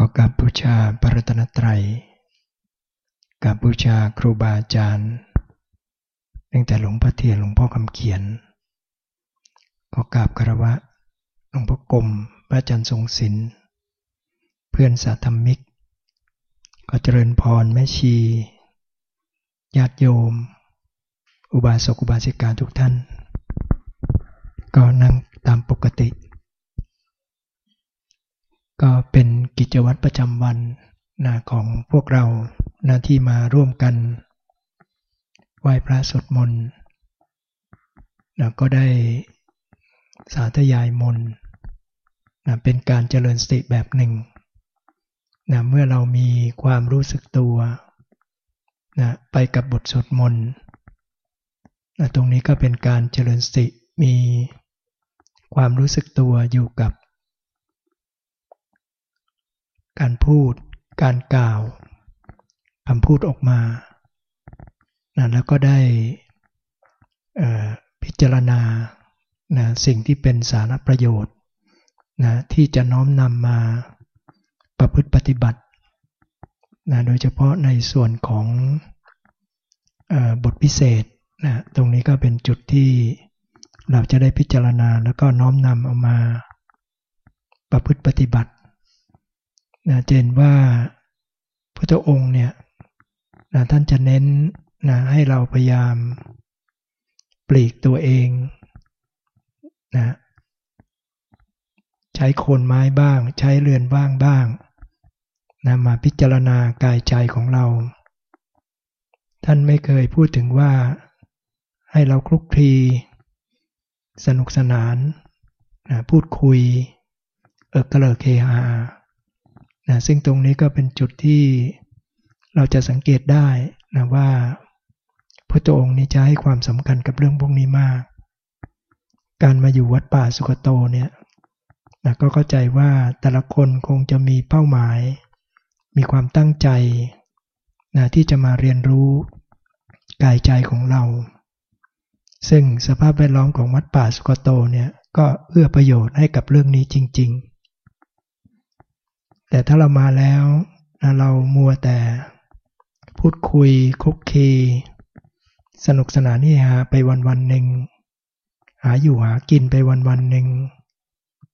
ก็กับบูชาพระรัตนตรัยกับบูชาครูบาอาจารย์ตั้งแต่หลวงพ่อเทียนหลวงพ่อคำเขียน ก็กราบคารวะหลวงพ่อกรมพระอาจารย์ทรงศิลป์เพื่อนสาธมิก ก็เจริญพรแม่ชี ญาติโยม อุบาสกอุบาสิกาทุกท่าน ก็นั่งตามปกติ ก็เป็นกิจวัตรประจำวันนะของพวกเรานะที่มาร่วมกันไหว้พระสวดมนต์นะก็ได้สาธยายมนต์นะเป็นการเจริญสติแบบหนึ่งนะเมื่อเรามีความรู้สึกตัวนะไปกับบทสวดมนต์นะตรงนี้ก็เป็นการเจริญสติมีความรู้สึกตัวอยู่กับ การพูด การกล่าวคำพูดออกมานะแล้วก็ได้พิจารณานะสิ่งที่เป็นสาระประโยชน์นะที่จะน้อมนำมาประพฤติปฏิบัตินะโดยเฉพาะในส่วนของอบทพิเศษนะตรงนี้ก็เป็นจุดที่เราจะได้พิจารณาแล้วก็น้อมนำเอามาประพฤติปฏิบัติ นะเจนว่าพระองค์เนี่ยนะท่านจะเน้นนะให้เราพยายามปลีกตัวเองนะใช้โคนไม้บ้าง ใช้เรือนว่างบ้างนะมาพิจารณากายใจของเรา ท่านไม่เคยพูดถึงว่าให้เราคลุกคลีสนุกสนานนะพูดคุย เอิกกระเลเคฮา นะซึ่งตรงนี้ก็เป็นจุดที่เราจะสังเกตได้นะว่าพระองค์นี้จะให้ความสำคัญกับเรื่องพวกนี้มาก การมาอยู่วัดป่าสุกโตเนี่ยนะก็เข้าใจว่าแต่ละคนคงจะมีเป้าหมาย มีความตั้งใจนะที่จะมาเรียนรู้กายใจของเรา ซึ่งสภาพแวดล้อมของวัดป่าสุกโตเนี่ยก็เอื้อประโยชน์ให้กับเรื่องนี้จริง ๆ แต่ถ้าเรามาแล้วนะเรามัวแต่พูดคุยคุกคีสนุกสนานนี่ฮะไปวันวันหนึ่งหาอยู่หากินไปวันวันหนึ่ง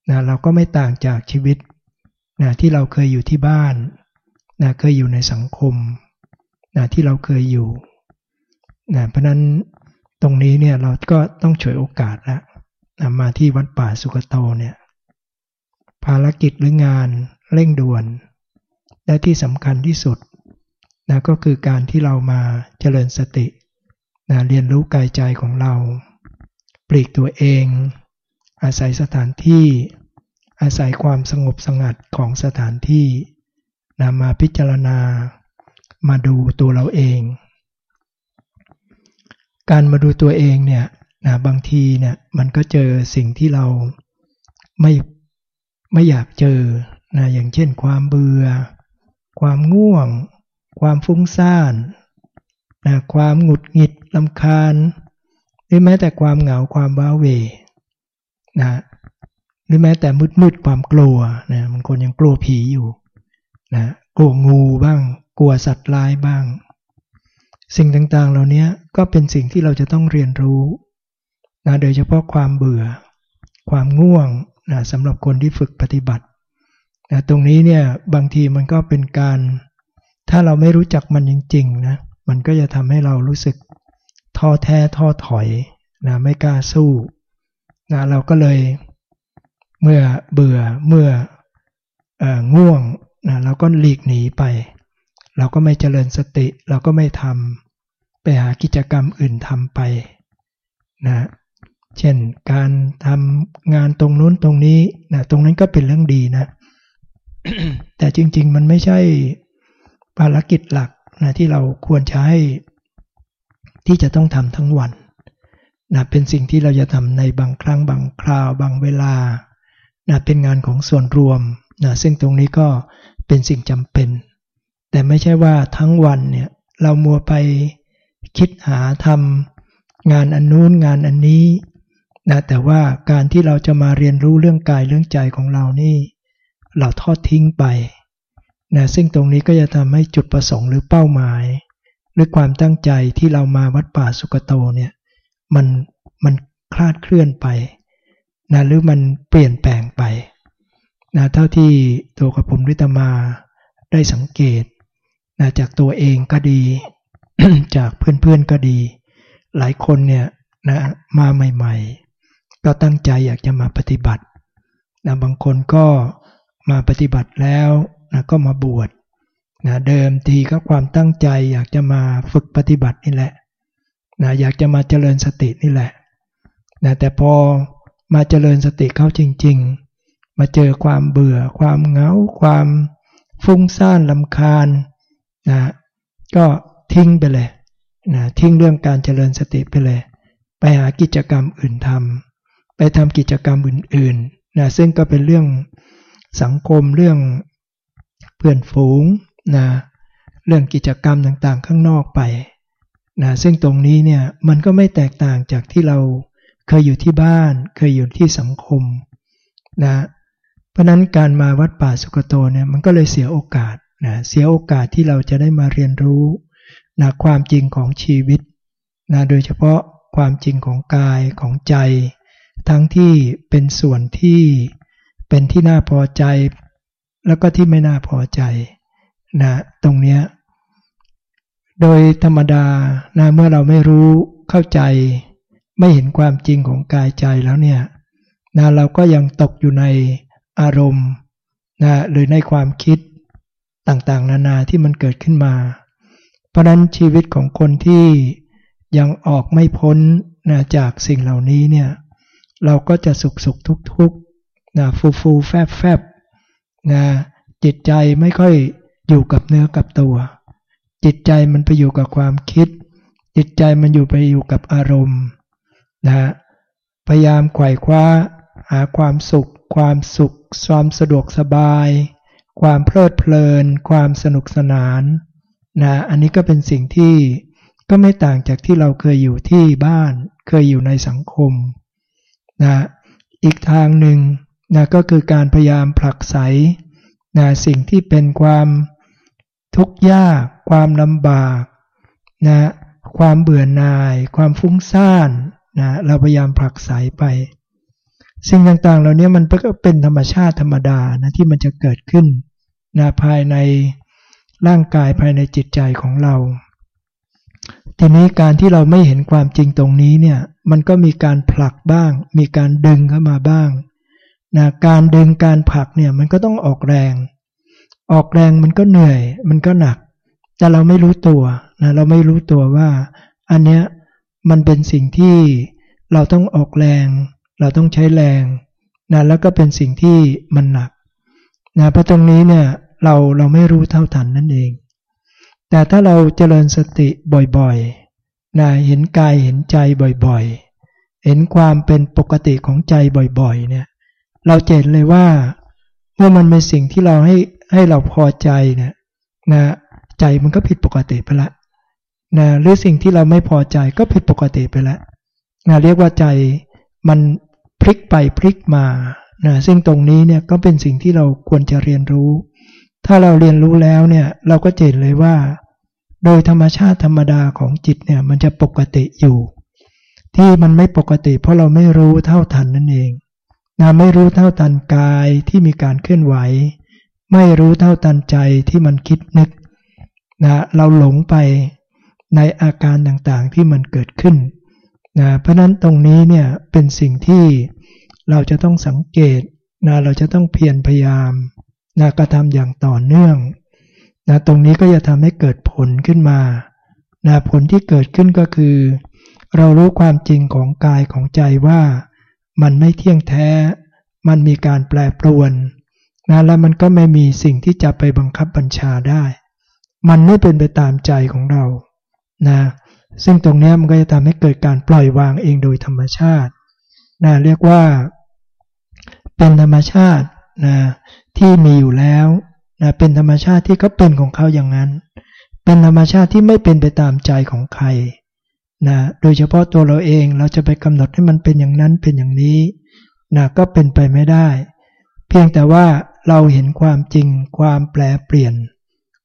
นะเราก็ไม่ต่างจากชีวิตนะที่เราเคยอยู่ที่บ้านนะเคยอยู่ในสังคมนะที่เราเคยอยู่นะเพราะนั้นตรงนี้เนี่ยเราก็ต้องฉวยโอกาสแล้วนะมาที่วัดป่าสุกโตเนี่ยภารกิจหรืองาน เร่งด่วน และที่สำคัญที่สุดนะก็คือการที่เรามาเจริญสตินะเรียนรู้กายใจของเรา ปลีกตัวเอง อาศัยสถานที่ อาศัยความสงบสงัดของสถานที่นะมาพิจารณา มาดูตัวเราเอง การมาดูตัวเองเนี่ยนะบางทีเนี่ยมันก็เจอสิ่งที่เราไม่ไม่อยากเจอ นะอย่างเช่นความเบื่อ ความง่วง ความฟุ้งซ่านนะความหงุดหงิดลำคาญ หรือแม้แต่ความเหงาความว้าเวนะหรือแม้แต่มืดมืดความกลัวนะบางคนยังกลัวผีอยู่นะกลัวงูบ้าง กลัวสัตว์ร้ายบ้าง สิ่งต่างๆ เหล่านี้ก็เป็นสิ่งที่เราจะต้องเรียนรู้นะโดยเฉพาะความเบื่อ ความง่วงนะสำหรับคนที่ฝึกปฏิบัติ นะตรงนี้เนี่ยบางทีมันก็เป็นการ ถ้าเราไม่รู้จักมันจริงๆนะมันก็จะทำให้เรารู้สึกท้อแท้ท้อถอยนะไม่กล้าสู้นะเราก็เลยเมื่อเบื่อเมื่ออง่วงนะเราก็หลีกหนีไป เราก็ไม่เจริญสติ เราก็ไม่ทำไปหากิจกรรมอื่นทำไปนะเช่นการทำงานตรงนู้นตรงนี้นะตรงนั้นก็เป็นเรื่องดีนะ แต่จริง ๆ มันไม่ใช่ภารกิจหลักนะที่เราควรใช้ที่จะต้องทำทั้งวันนะเป็นสิ่งที่เราจะทำในบางครั้งบางคราวบางเวลานะเป็นงานของส่วนรวมนะซึ่งตรงนี้ก็เป็นสิ่งจำเป็น แต่ไม่ใช่ว่าทั้งวันเนี่ยเรามัวไปคิดหาทำงานอันนู้นงานอันนี้นะแต่ว่าการที่เราจะมาเรียนรู้เรื่องกายเรื่องใจของเรานี่ เราทอดทิ้งไปนะซึ่งตรงนี้ก็จะทำให้จุดประสงค์หรือเป้าหมาย หรือความตั้งใจที่เรามาวัดป่าสุกโตเนี่ยมันมันคลาดเคลื่อนไปนะหรือมันเปลี่ยนแปลงไปนะเท่าที่ตัวกับผมริตมาได้สังเกตนะจากตัวเองก็ดี จากเพื่อนๆก็ดี หลายคนเนี่ยนะมาใหม่ๆ ก็ตั้งใจอยากจะมาปฏิบัตินะบางคนก็ มาปฏิบัติแล้วนะก็มาบวชนะเดิมทีก็ความตั้งใจ อยากจะมาฝึกปฏิบัตินี่แหละนะอยากจะมาเจริญสตินี่แหละนะแต่พอมาเจริญสติเข้าจริง ๆ มาเจอความเบื่อ ความเหงา ความฟุ้งซ่านลำคาญนะก็ทิ้งไปเลยนะทิ้งเรื่องการเจริญสติไปเลย ไปหากิจกรรมอื่นทำไปทำกิจกรรมอื่นๆนะซึ่งก็เป็นเรื่อง สังคมเรื่องเพื่อนฝูงนะเรื่องกิจกรรมต่างๆ ข้างนอกไปนะซึ่งตรงนี้เนี่ยมันก็ไม่แตกต่างจากที่เราเคยอยู่ที่บ้าน เคยอยู่ที่สังคมนะเพราะนั้นการมาวัดป่าสุกโตเนี่ยมันก็เลยเสียโอกาสนะเสียโอกาสที่เราจะได้มาเรียนรู้นะความจริงของชีวิตนะโดยเฉพาะความจริงของกายของใจ ทั้งที่เป็นส่วนที่ เป็นที่น่าพอใจ แล้วก็ที่ไม่น่าพอใจนะตรงเนี้ยโดยธรรมดานะเมื่อเราไม่รู้เข้าใจ ไม่เห็นความจริงของกายใจแล้วเนี่ยนะเราก็ยังตกอยู่ในอารมณ์นะหรือในความคิดต่างๆ นานาที่มันเกิดขึ้นมา เพราะนั้นชีวิตของคนที่ยังออกไม่พ้นนะจากสิ่งเหล่านี้เนี่ยเราก็จะสุขสุขทุกทุก นะฟูฟูแฟบแฟบนะจิตใจไม่ค่อยอยู่กับเนื้อกับตัว จิตใจมันไปอยู่กับความคิด จิตใจมันอยู่ไปอยู่กับอารมณ์นะพยายามไขว่คว้า หาความสุข ความสุข ความสะดวกสบาย ความเพลิดเพลิน ความสนุกสนานนะอันนี้ก็เป็นสิ่งที่ก็ไม่ต่างจากที่เราเคยอยู่ที่บ้าน เคยอยู่ในสังคมนะอีกทางหนึ่ง นะก็คือการพยายามผลักไสนะสิ่งที่เป็นความทุกข์ยาก ความลำบากนะความเบื่อหน่าย ความฟุ้งซ่านนะเราพยายามผลักไสไป สิ่งต่างๆ เหล่านี้มันก็เป็นธรรมชาติธรรมดานะที่มันจะเกิดขึ้นนะภายในร่างกายภายในจิตใจของเรา ทีนี้การที่เราไม่เห็นความจริงตรงนี้เนี่ยมันก็มีการผลักบ้าง มีการดึงเข้ามาบ้าง นะการดึงการผลักเนี่ยมันก็ต้องออกแรง ออกแรงมันก็เหนื่อย มันก็หนัก แต่เราไม่รู้ตัวนะเราไม่รู้ตัวว่า อันเนี้ยมันเป็นสิ่งที่เราต้องออกแรง เราต้องใช้แรงนะแล้วก็เป็นสิ่งที่มันหนักนะเพราะตรงนี้เนี่ยเราเราไม่รู้เท่าทันนั่นเอง แต่ถ้าเราเจริญสติบ่อยๆนะเห็นกายเห็นใจบ่อยๆ เห็นความเป็นปกติของใจบ่อยๆเนี่ย เราเจนเลยว่า เมื่อมันเป็นสิ่งที่เราให้ให้เราพอใจเนี่ยนะใจมันก็ผิดปกติไปละนะหรือสิ่งที่เราไม่พอใจก็ผิดปกติไปแล้วนะเรียกว่าใจมันพลิกไปพลิกมานะซึ่งตรงนี้เนี่ยก็เป็นสิ่งที่เราควรจะเรียนรู้ ถ้าเราเรียนรู้แล้วเนี่ยเราก็เจนเลยว่า โดยธรรมชาติธรรมดาของจิตเนี่ยมันจะปกติอยู่ ที่มันไม่ปกติ เพราะเราไม่รู้เท่าทันนั่นเอง นะไม่รู้เท่าทันกายที่มีการเคลื่อนไหว ไม่รู้เท่าทันใจที่มันคิดนึกนะเราหลงไปในอาการต่างๆที่มันเกิดขึ้นนะเพราะนั้นตรงนี้เนี่ยเป็นสิ่งที่เราจะต้องสังเกตนะเราจะต้องเพียรพยายามนะกระทำอย่างต่อเนื่องนะตรงนี้ก็จะทำให้เกิดผลขึ้นมานะผลที่เกิดขึ้นก็คือ เรารู้ความจริงของกายของใจว่า มันไม่เที่ยงแท้ มันมีการแปรปรวนนะแล้วมันก็ไม่มีสิ่งที่จะไปบังคับบัญชาได้ มันไม่เป็นไปตามใจของเรานะซึ่งตรงนี้มันก็จะทำให้เกิดการปล่อยวางเองโดยธรรมชาตินะเรียกว่า เป็นธรรมชาตินะที่มีอยู่แล้วนะเป็นธรรมชาติที่เขาเป็นของเขาอย่างนั้น เป็นธรรมชาติที่ไม่เป็นไปตามใจของใคร นะโดยเฉพาะตัวเราเองเราจะไปกำหนดให้มันเป็นอย่างนั้นเป็นอย่างนี้นะก็เป็นไปไม่ได้ เพียงแต่ว่าเราเห็นความจริง ความแปลเปลี่ยน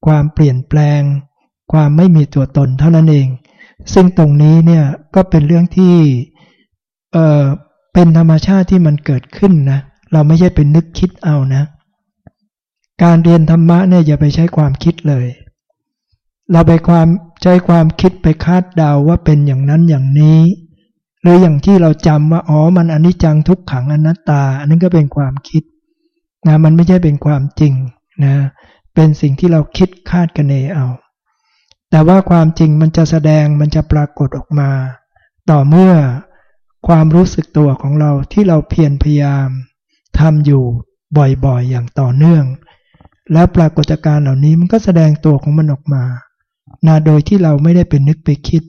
ความเปลี่ยนแปลง ความไม่มีตัวตนเท่านั้นเอง ซึ่งตรงนี้เนี่ยก็เป็นเรื่องที่เออเป็นธรรมชาติที่มันเกิดขึ้นนะเราไม่ใช่เป็นนึกคิดเอานะ การเรียนธรรมะเนี่ยอย่าไปใช้ความคิดเลย เราไปความใช้ความคิดไปคาดเดาว่าเป็นอย่างนั้นอย่างนี้ หรืออย่างที่เราจำว่าอ๋อมันอนิจจังทุกขังอนัตตา อันนั้นก็เป็นความคิดนะมันไม่ใช่เป็นความจริงนะเป็นสิ่งที่เราคิดคาดกันเองเอา แต่ว่าความจริงมันจะแสดงมันจะปรากฏออกมา ต่อเมื่อความรู้สึกตัวของเราที่เราเพียรพยายามทำอยู่บ่อยๆอย่างต่อเนื่อง แล้วปรากฏการณ์เหล่านี้มันก็แสดงตัวของมันออกมา นะโดยที่เราไม่ได้เป็นนึกไปคิด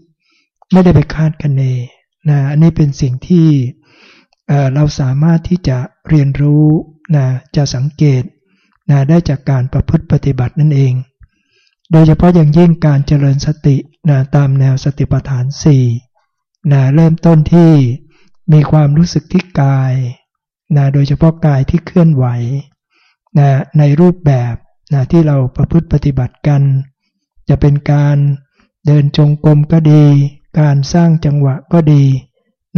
ไม่ได้ไปคาดคะเนนะอันนี้เป็นสิ่งที่เราสามารถที่จะเรียนรู้นะจะสังเกตนะได้จากการประพฤติปฏิบัตินั่นเอง โดยเฉพาะอย่างยิ่งการเจริญสตินะตามแนวสติปัฏฐาน4นะเริ่มต้นที่มีความรู้สึกที่กายนะโดยเฉพาะกายที่เคลื่อนไหวนะในรูปแบบนะที่เราประพฤติปฏิบัติกัน จะเป็นการเดินจงกรมก็ดี การสร้างจังหวะก็ดี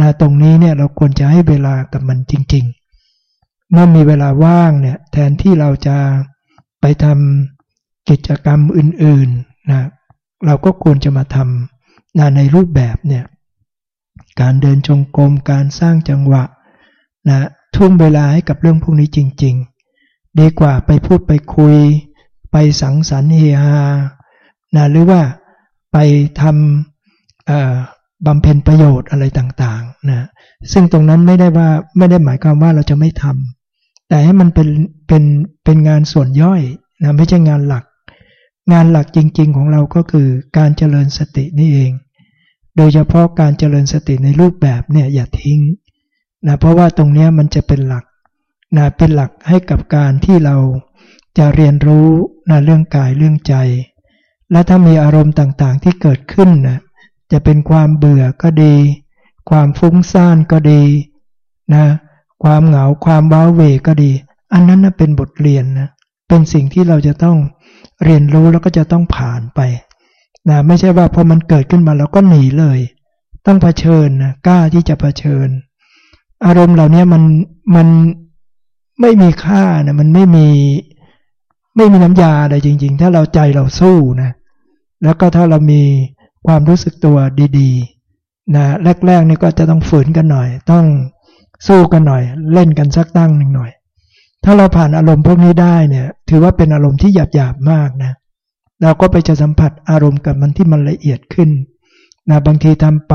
นะตรงนี้เนี่ยเราควรจะให้เวลากับมันจริง ๆ เมื่อมีเวลาว่างเนี่ยแทนที่เราจะไปทำกิจกรรมอื่นๆนะเราก็ควรจะมาทำนะในรูปแบบเนี่ยการเดินจงกรมการสร้างจังหวะนะทุ่มเวลาให้กับเรื่องพวกนี้จริง ๆ ดีกว่าไปพูดไปคุย ไปสังสรรค์เฮฮา นะหรือว่าไปทำบำเพ็ญประโยชน์อะไรต่างๆนะซึ่งตรงนั้นไม่ได้ว่าไม่ได้หมายความว่าเราจะไม่ทำแต่ให้มันเป็นเป็นเป็นงานส่วนย่อยนะไม่ใช่งานหลัก งานหลักจริง ๆ ของเราก็คือการเจริญสตินี่เอง โดยเฉพาะการเจริญสติในรูปแบบเนี่ยอย่าทิ้งนะเพราะว่าตรงนี้มันจะเป็นหลักนะเป็นหลักให้กับการที่เราจะเรียนรู้นะเรื่องกายเรื่องใจ และถ้ามีอารมณ์ต่างๆที่เกิดขึ้นนะจะเป็นความเบื่อก็ดี ความฟุ้งซ่านก็ดีนะความเหงาความว้าเวก็ดี อันนั้นนะเป็นบทเรียนนะเป็นสิ่งที่เราจะต้องเรียนรู้แล้วก็จะต้องผ่านไปนะไม่ใช่ว่าพอมันเกิดขึ้นมาเราก็หนีเลย ต้องเผชิญนะกล้าที่จะเผชิญ อารมณ์เหล่านี้มันมันไม่มีค่านะมันไม่มี ไม่มีน้ำยาอะไรจริง ๆ ถ้าเราใจเราสู้นะ แล้วก็ถ้าเรามีความรู้สึกตัวดีๆนะแรกๆนี่ก็จะต้องฝืนกันหน่อย ต้องสู้กันหน่อย เล่นกันสักตั้งหนึ่งหน่อย ถ้าเราผ่านอารมณ์พวกนี้ได้เนี่ย ถือว่าเป็นอารมณ์ที่หยาบหยาบมากนะ เราก็ไปจะสัมผัสอารมณ์กับมันที่มันละเอียดขึ้นนะบางทีทำไป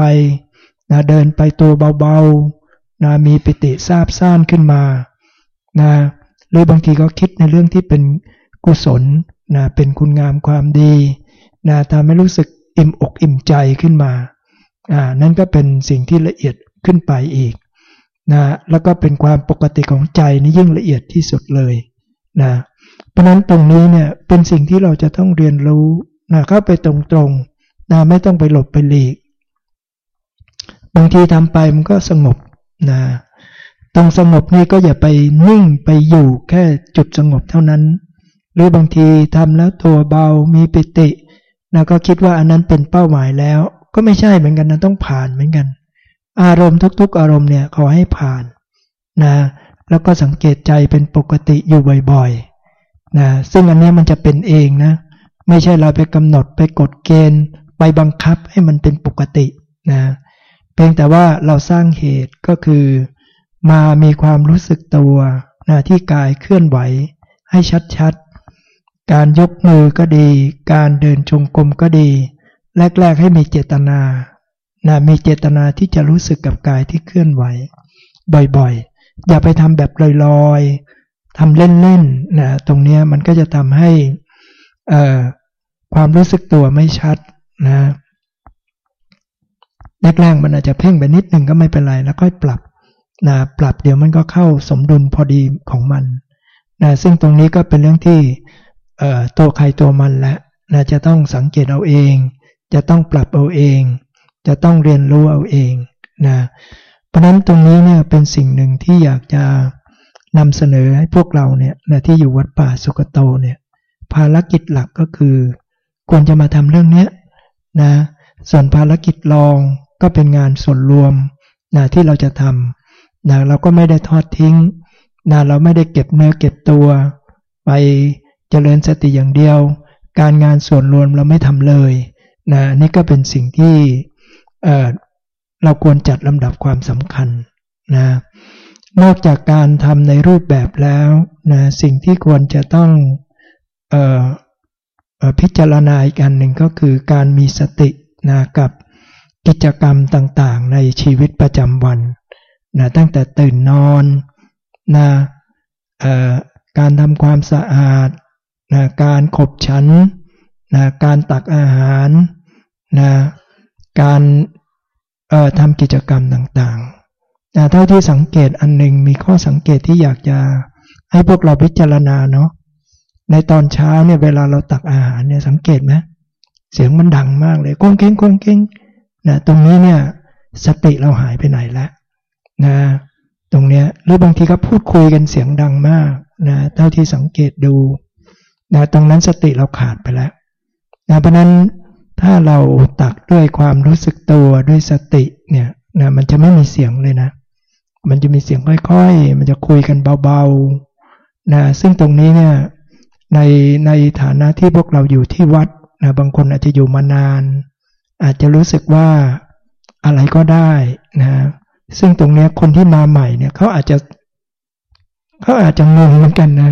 นะเดินไปตัวเบาๆนะมีปิติซาบซ่านขึ้นมานะหรือบางทีก็คิดในเรื่องที่เป็น กุศลนะเป็นคุณงามความดีนะทำให้รู้สึกอิ่มอกอิ่มใจขึ้นมาอ่านั่นก็เป็นสิ่งที่ละเอียดขึ้นไปอีกนะแล้วก็เป็นความปกติของใจนี่ยิ่งละเอียดที่สุดเลยนะเพราะนั้นตรงนี้เนี่ยเป็นสิ่งที่เราจะต้องเรียนรู้นะเข้าไปตรงๆนะไม่ต้องไปหลบไปหลีก บางทีทำไปมันก็สงบนะตรงสงบนี่ก็อย่าไปนิ่งไปอยู่แค่จุดสงบเท่านั้น รือบางทีทำแล้วตัวเบามีปิตินะก็คิดว่าอันนั้นเป็นเป้าหมายแล้ว ก็ไม่ใช่เหมือนกันนะต้องผ่านเหมือนกัน อารมณ์ทุก ๆ อารมณ์เนี่ยขอให้ผ่านนะแล้วก็สังเกตใจเป็นปกติอยู่บ่อยๆนะซึ่งอันนี้มันจะเป็นเองนะไม่ใช่เราไปกำหนดไปกดเกณฑ์ไปบังคับให้มันเป็นปกตินะเพียงแต่ว่าเราสร้างเหตุก็คือมามีความรู้สึกตัวนะที่กายเคลื่อนไหวให้ชัดๆ การยกมือก็ดี การเดินจงกรมก็ดี แรก ๆ ให้มีเจตนานะมีเจตนาที่จะรู้สึกกับกายที่เคลื่อนไหว บ่อยๆ อย่าไปทำแบบลอยๆทำเล่นๆนะตรงนี้มันก็จะทำให้ความรู้สึกตัวไม่ชัดนะแรกๆมันอาจจะเพ่งไปนิดหนึ่งก็ไม่เป็นไร แล้วค่อยปรับนะปรับเดี๋ยวมันก็เข้าสมดุลพอดีของมันนะซึ่งตรงนี้ก็เป็นเรื่องที่ ตัวใครตัวมันแหละนะจะต้องสังเกตเอาเอง จะต้องปรับเอาเอง จะต้องเรียนรู้เอาเองนะเพราะนั้นตรงนี้เนี่ยเป็นสิ่งหนึ่งที่อยากจะนำเสนอให้พวกเราเนี่ยนะที่อยู่วัดป่าสุกโตเนี่ยภารกิจหลักก็คือ ควรจะมาทำเรื่องนี้นะส่วนภารกิจรองก็เป็นงานส่วนรวมนะที่เราจะทำนะเราก็ไม่ได้ทอดทิ้งนะเราไม่ได้เก็บเนื้อเก็บตัวไป เจริญสติอย่างเดียว การงานส่วนรวมเราไม่ทำเลยนะนี่ก็เป็นสิ่งที่เเราควรจัดลำดับความสำคัญนะนอกจากการทำในรูปแบบแล้วนะสิ่งที่ควรจะต้องออพิจารณาอีกอันหนึ่งก็คือการมีสตินะกับกิจกรรมต่างๆ ในชีวิตประจำวันนะตั้งแต่ตื่นนอนนะการทำความสะอาด นะการขบฉันนะการตักอาหารนะการทำกิจกรรมต่างๆนะเท่าที่สังเกตอันหนึ่งมีข้อสังเกตที่อยากจะให้พวกเราพิจารณาเนาะในตอนเช้าเนี่ยเวลาเราตักอาหารเนี่ยสังเกตไหมเสียงมันดังมากเลยก้งเก้งก้งเก้งนะตรงนี้เนี่ยสติเราหายไปไหนแล้วนะตรงเนี้ยหรือบางทีก็พูดคุยกันเสียงดังมากนะเท่าที่สังเกตดู นะตรงนั้นสติเราขาดไปแล้วนะเพราะนั้นถ้าเราตักด้วยความรู้สึกตัวด้วยสติเนี่ยนะมันจะไม่มีเสียงเลยนะ มันจะมีเสียงค่อยๆ มันจะคุยกันเบาๆนะซึ่งตรงนี้เนี่ยในในฐานะที่พวกเราอยู่ที่วัดนะบางคนอาจจะอยู่มานาน อาจจะรู้สึกว่าอะไรก็ได้นะซึ่งตรงนี้คนที่มาใหม่เนี่ยเขาอาจจะเขาอาจจะงงเหมือนกันนะ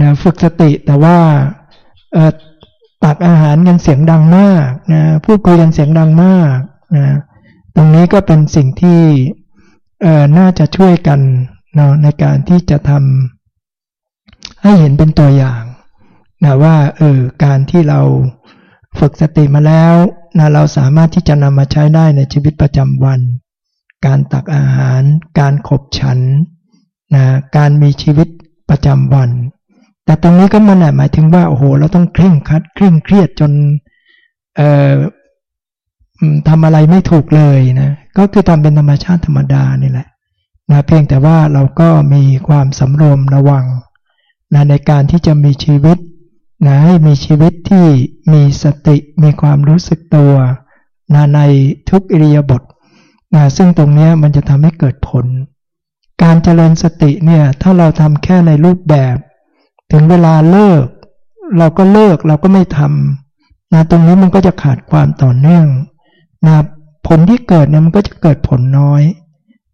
นะฝึกสติแต่ว่าตักอาหารกันเสียงดังมากนะพูดคุยกันเสียงดังมากนะตรงนี้ก็เป็นสิ่งที่น่าจะช่วยกันนะในการที่จะทำให้เห็นเป็นตัวอย่างนะว่าเออการที่เราฝึกสติมาแล้วนะเราสามารถที่จะนำมาใช้ได้ในชีวิตประจำวัน การตักอาหาร การขบฉันนะการมีชีวิตประจำวัน แต่ตรงนี้ก็มันหมายถึงว่าโอ้โหเราต้องเคร่งคัดเคร่งเครียดจนเอ่อทำอะไรไม่ถูกเลยนะก็คือทำเป็นธรรมชาติธรรมดานี่แหละนะเพียงแต่ว่าเราก็มีความสำรวมระวังนะในการที่จะมีชีวิตนะให้มีชีวิตที่มีสติมีความรู้สึกตัวนะในทุกอิริยาบถนะซึ่งตรงนี้มันจะทำให้เกิดผล การเจริญสติเนี่ยถ้าเราทำแค่ในรูปแบบ ถึงเวลาเลิก เราก็เลิกเราก็ไม่ทำนะตรงนี้มันก็จะขาดความต่อเนื่องนะผลที่เกิดเนี่ยมันก็จะเกิดผลน้อย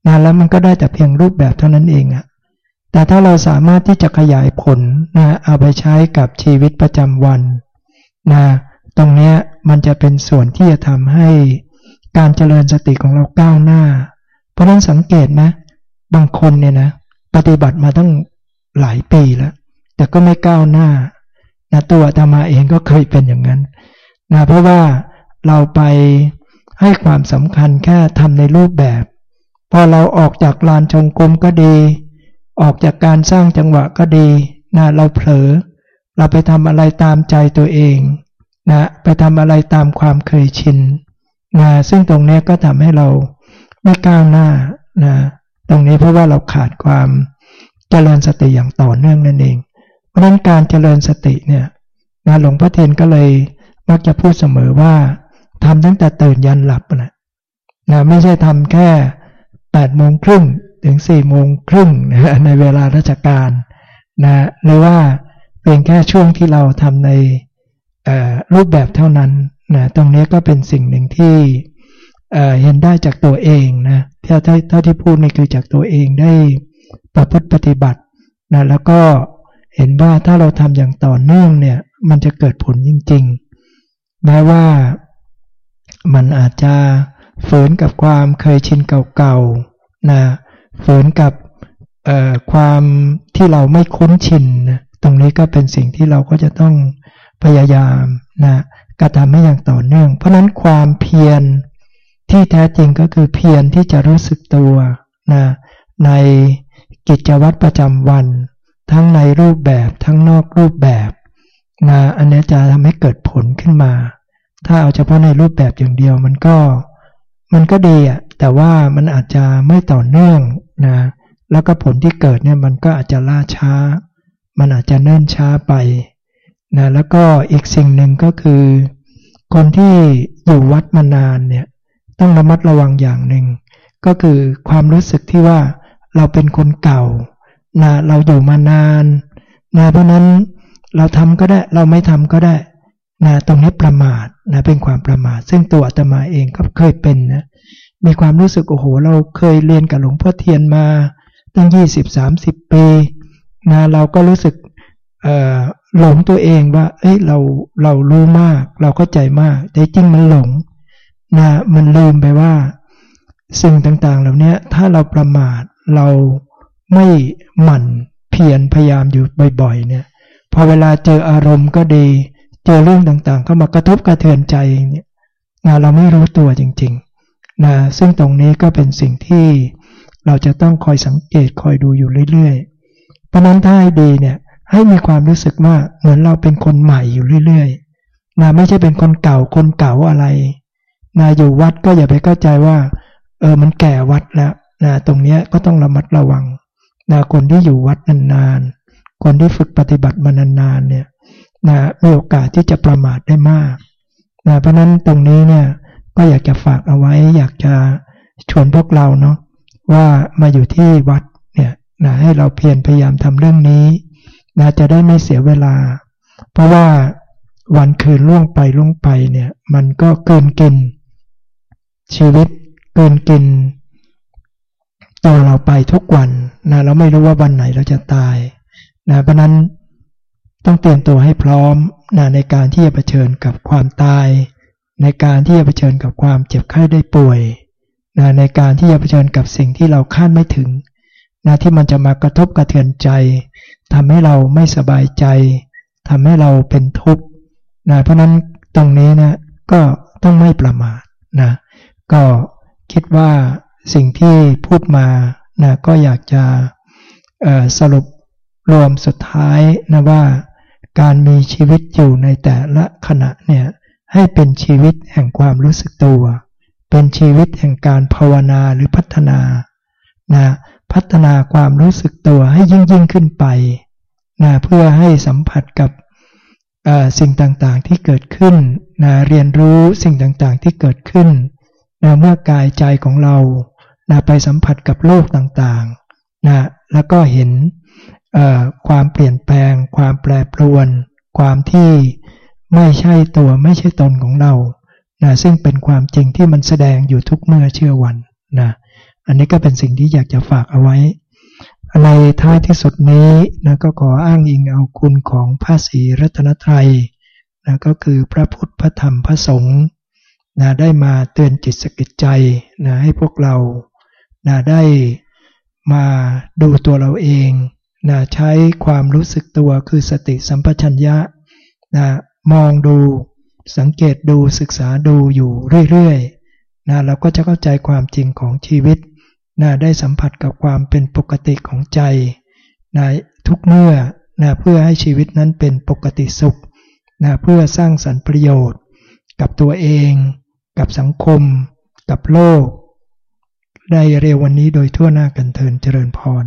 นะแล้วมันก็ได้แต่เพียงรูปแบบเท่านั้นเองอะแต่ถ้าเราสามารถที่จะขยายผลนะเอาไปใช้กับชีวิตประจำวันนะตรงนี้มันจะเป็นส่วนที่จะทำให้การเจริญสติของเราก้าวหน้า เพราะนั้นสังเกตนะบางคนเนี่ยนะปฏิบัติมาตั้งหลายปีแล้ว แต่ก็ไม่ก้าวหน้านะตัวธรรมาเองก็เคยเป็นอย่างนั้นนะเพราะว่าเราไปให้ความสำคัญแค่ทำในรูปแบบ พอเราออกจากลานชงกรมก็ดี ออกจากการสร้างจังหวะก็ดีนะเราเผลอ เราไปทำอะไรตามใจตัวเองนะไปทำอะไรตามความเคยชินนะซึ่งตรงนี้ก็ทำให้เราไม่ก้าวหน้านะตรงนี้เพราะว่าเราขาดความเจริญสติอย่างต่อเนื่องนั่นเอง ราะนั้นการเจริญสติเนี่ยนะหลวงพ่อเทียนก็เลยมักจะพูดเสมอว่าทำตั้งแต่ตื่นยันหลับนะนะไม่ใช่ทำแค่แปดโมงครึ่งถึงสี่โมงครึ่งในเวลาราชการนะหรือว่าเป็นแค่ช่วงที่เราทำในรูปแบบเท่านั้นนะตรงนี้ก็เป็นสิ่งหนึ่งที่เห็นได้จากตัวเองนะเท่าที่พูดนี่คือจากตัวเองได้ประพฤติปฏิบัตินะแล้วก็ เห็นว่าถ้าเราทำอย่างต่อเนื่องเนี่ย มันจะเกิดผลจริงๆ แม้ว่ามันอาจจะฝืนกับความเคยชินเก่าๆนะฝืนกับความที่เราไม่คุ้นชินนะตรงนี้ก็เป็นสิ่งที่เราก็จะต้องพยายามนะกระทำให้อย่างต่อเนื่อง เพราะนั้นความเพียรที่แท้จริงก็คือเพียรที่จะรู้สึกตัวนะในกิจวัตรประจำวัน ทั้งในรูปแบบทั้งนอกรูปแบบนะอันนี้จะทำให้เกิดผลขึ้นมา ถ้าเอาเฉพาะในรูปแบบอย่างเดียวมันก็มันก็ดีอะแต่ว่ามันอาจจะไม่ต่อเนื่องนะแล้วก็ผลที่เกิดเนี่ยมันก็อาจจะล่าช้า มันอาจจะเนิ่นช้าไปนะแล้วก็อีกสิ่งหนึ่งก็คือ คนที่อยู่วัดมานานเนี่ยต้องระมัดระวังอย่างหนึ่งก็คือความรู้สึกที่ว่าเราเป็นคนเก่า นะเราอยู่มานานนะเพราะนั้นเราทำก็ได้เราไม่ทำก็ได้นะตรงนี้ประมาทนะเป็นความประมาท ซึ่งตัวอาตมาเองก็เคยเป็นนะมีความรู้สึกโอ้โห เราเคยเรียนกับหลวงพ่อเทียนมาตั้งยี่สิบสามสิบปีนะเราก็รู้สึกหลงตัวเองว่า เอ้ยเราเรารู้มาก เราเข้าใจมาก แต่จริงมันหลงนะมันลืมไปว่า สิ่งต่างๆ เหล่านี้ถ้าเราประมาทเรา ไม่หมั่นเพียรพยายามอยู่บ่อย ๆ เนี่ย พอเวลาเจออารมณ์ก็ดี เจอเรื่องต่างๆ เข้ามากระทบกระเทือนใจเนี่ยนะเราไม่รู้ตัวจริงๆนะซึ่งตรงนี้ก็เป็นสิ่งที่เราจะต้องคอยสังเกตคอยดูอยู่เรื่อยๆ เพราะนั้นถ้าให้ดีเนี่ยให้มีความรู้สึกว่าเหมือนเราเป็นคนใหม่อยู่เรื่อยๆนะไม่ใช่เป็นคนเก่าคนเก่าอะไรนะอยู่วัดก็อย่าไปเข้าใจว่า เออมันแก่วัดแล้วนะตรงนี้ก็ต้องระมัดระวัง นะคนที่อยู่วัดนานๆ คนที่ฝึกปฏิบัติมานานๆเนี่ยนะมีโอกาสที่จะประมาทได้มากนะเพราะนั้นตรงนี้เนี่ยก็อยากจะฝากเอาไว้ อยากจะชวนพวกเราเนาะว่ามาอยู่ที่วัดเนี่ยนะให้เราเพียรพยายามทำเรื่องนี้นะจะได้ไม่เสียเวลา เพราะว่าวันคืนล่วงไปล่วงไปเนี่ยมันก็เกินกิน ชีวิตเกินกิน ตัวเราไปทุกวันนะเราไม่รู้ว่าวันไหนเราจะตายนะเพราะนั้นต้องเตรียมตัวให้พร้อมนะในการที่จะเผชิญกับความตาย ในการที่จะเผชิญกับความเจ็บไข้ได้ป่วยนะในการที่จะเผชิญกับสิ่งที่เราคาดไม่ถึงนะที่มันจะมากระทบกระเทือนใจทำให้เราไม่สบายใจทำให้เราเป็นทุกข์นะเพราะนั้นตรงนี้นะก็ต้องไม่ประมาทนะก็คิดว่า สิ่งที่พูดมานะก็อยากจะสรุปรวมสุดท้ายนะว่า การมีชีวิตอยู่ในแต่ละขณะเนี่ยให้เป็นชีวิตแห่งความรู้สึกตัว เป็นชีวิตแห่งการภาวนาหรือพัฒนานะพัฒนาความรู้สึกตัวให้ยิ่งยิ่งขึ้นไปนะเพื่อให้สัมผัสกับสิ่งต่างๆที่เกิดขึ้นนะเรียนรู้สิ่งต่างๆที่เกิดขึ้น นะเมื่อกายใจของเรานะไปสัมผัสกับโลกต่างๆนะแล้วก็เห็นความเปลี่ยนแปลง ความแปรปรวน ความที่ไม่ใช่ตัวไม่ใช่ตนของเรานะซึ่งเป็นความจริงที่มันแสดงอยู่ทุกเมื่อเชื่อวันนะอันนี้ก็เป็นสิ่งที่อยากจะฝากเอาไว้ ในท้ายที่สุดนี้นะก็ขออ้างอิงเอาคุณของพระศรีรัตนตรัยนะก็คือพระพุทธพระธรรมพระสงฆ์ นะได้มาเตือนจิตสกิจใจนะให้พวกเรานะได้มาดูตัวเราเองนะใช้ความรู้สึกตัวคือสติสัมปชัญญะนะมองดูสังเกตดูศึกษาดูอยู่เรื่อยๆนะเราก็จะเข้าใจความจริงของชีวิตนะได้สัมผัสกับความเป็นปกติของใจนะทุกเมื่อนะเพื่อให้ชีวิตนั้นเป็นปกติสุขนะเพื่อสร้างสรรค์ประโยชน์ กับตัวเอง กับสังคม กับโลก ได้เร็ววันนี้โดยทั่วหน้ากันเทินเจริญพร